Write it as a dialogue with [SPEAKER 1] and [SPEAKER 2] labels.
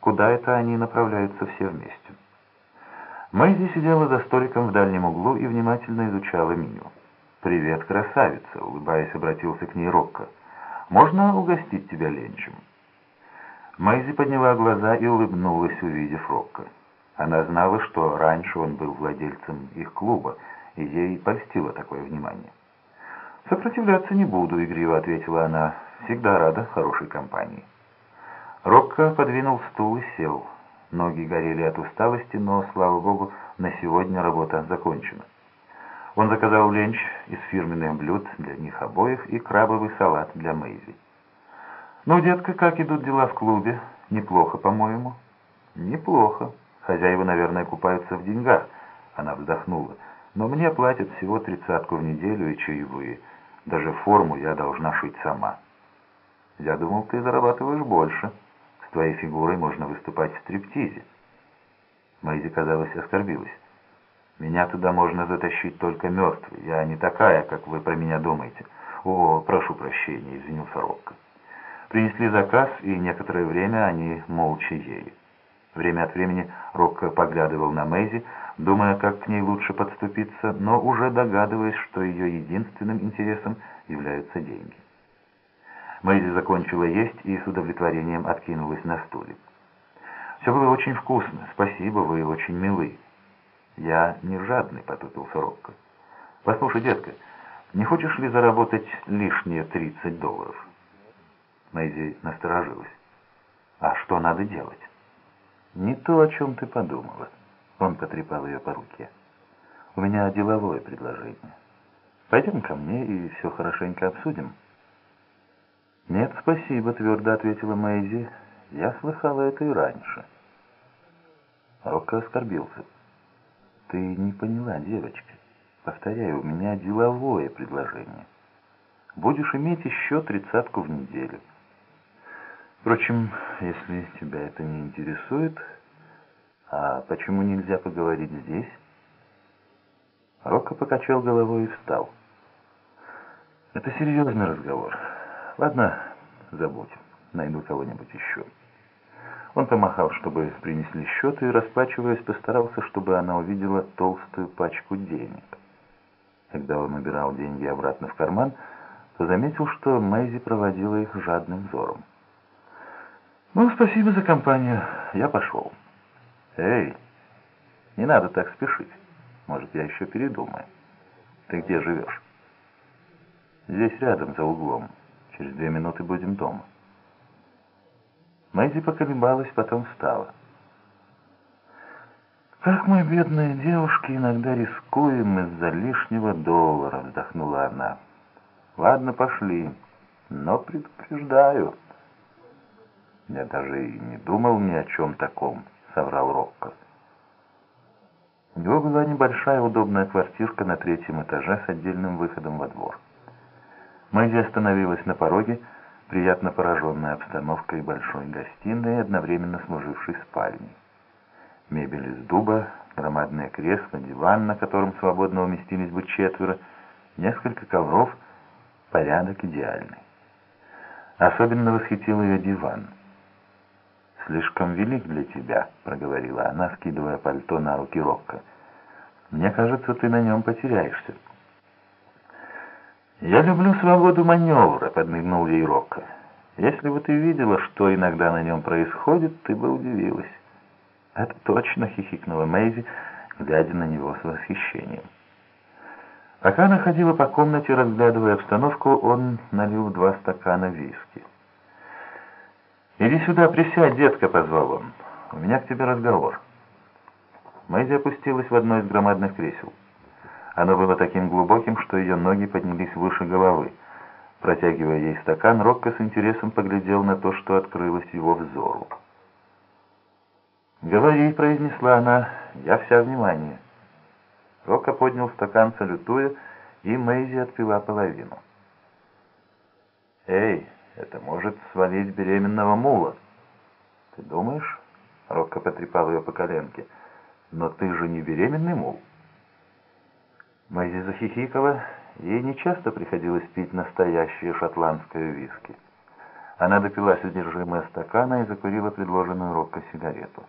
[SPEAKER 1] куда это они направляются все вместе. Мэйзи сидела за столиком в дальнем углу и внимательно изучала меню. «Привет, красавица!» — улыбаясь, обратился к ней Рокко. «Можно угостить тебя ленчем?» Мэйзи подняла глаза и улыбнулась, увидев Рокко. Она знала, что раньше он был владельцем их клуба, и ей польстило такое внимание. «Сопротивляться не буду», — игриво ответила она. «Всегда рада хорошей компании». Рокко подвинул стул и сел. Ноги горели от усталости, но, слава богу, на сегодня работа закончена. Он заказал ленч из фирменных блюд для них обоих и крабовый салат для Мэйзи. «Ну, детка, как идут дела в клубе? Неплохо, по-моему». «Неплохо. Хозяева, наверное, купаются в деньгах». Она вздохнула. «Но мне платят всего тридцатку в неделю и чаевые. Даже форму я должна шить сама». «Я думал, ты зарабатываешь больше. С твоей фигурой можно выступать в стриптизе». Мэйзи, казалось, оскорбилась. «Меня туда можно затащить только мертвый. Я не такая, как вы про меня думаете». «О, прошу прощения», — извинился Рокко. Принесли заказ, и некоторое время они молча ели. Время от времени Рокко поглядывал на Мэйзи, думая, как к ней лучше подступиться, но уже догадываясь, что ее единственным интересом являются деньги. Мэйзи закончила есть и с удовлетворением откинулась на стуле. «Все было очень вкусно. Спасибо, вы очень милы». «Я не жадный», — потупился Рокко. «Послушай, детка, не хочешь ли заработать лишние 30 долларов?» Мэйзи насторожилась. «А что надо делать?» «Не то, о чем ты подумала». Он потрепал ее по руке. «У меня деловое предложение. Пойдем ко мне и все хорошенько обсудим». «Нет, спасибо», — твердо ответила Мэйзи. «Я слыхала это и раньше». Рокко оскорбился. «Ты не поняла, девочка. Повторяю, у меня деловое предложение. Будешь иметь еще тридцатку в неделю». Впрочем, если тебя это не интересует, а почему нельзя поговорить здесь? Рокко покачал головой и встал. Это серьезный разговор. Ладно, забудь. Найду кого-нибудь еще. Он помахал, чтобы принесли счет, и, расплачиваясь, постарался, чтобы она увидела толстую пачку денег. Когда он убирал деньги обратно в карман, то заметил, что Мэйзи проводила их жадным взором. «Ну, спасибо за компанию. Я пошел». «Эй, не надо так спешить. Может, я еще передумаю. Ты где живешь?» «Здесь рядом, за углом. Через две минуты будем дома». Мэйзи поколебалась, потом встала. «Как мы, бедные девушки, иногда рискуем из-за лишнего доллара», — вздохнула она. «Ладно, пошли, но предупреждаю». «Я даже и не думал ни о чем таком», — соврал Рокко. У него была небольшая удобная квартирка на третьем этаже с отдельным выходом во двор. Мэйзи остановилась на пороге, приятно пораженная обстановкой большой гостиной одновременно служившей спальней. Мебель из дуба, громадное кресло, диван, на котором свободно уместились бы четверо, несколько ковров, порядок идеальный. Особенно восхитил ее диван — «Слишком велик для тебя», — проговорила она, скидывая пальто на руки Рокко. «Мне кажется, ты на нем потеряешься». «Я люблю свободу маневра», — подмигнул ей Рокко. «Если бы ты видела, что иногда на нем происходит, ты бы удивилась». «Это точно», — хихикнула Мэйзи, глядя на него с восхищением. Пока она ходила по комнате, разглядывая обстановку, он налил два стакана виски. «Иди сюда, присядь, детка», — позвал он. «У меня к тебе разговор». Мэйзи опустилась в одно из громадных кресел. Оно было таким глубоким, что ее ноги поднялись выше головы. Протягивая ей стакан, Рокко с интересом поглядел на то, что открылось его взору. «Говори», — произнесла она, — «я вся внимание». Рокко поднял стакан, салютуя, и Мэйзи отпила половину. «Эй!» Это может свалить беременного мула. Ты думаешь? Рокко потрепал ее по коленке. Но ты же не беременный мул. Мэйзи захихикала. Ей нечасто приходилось пить настоящее шотландское виски. Она допила содержимое стакана и закурила предложенную Рокко сигарету.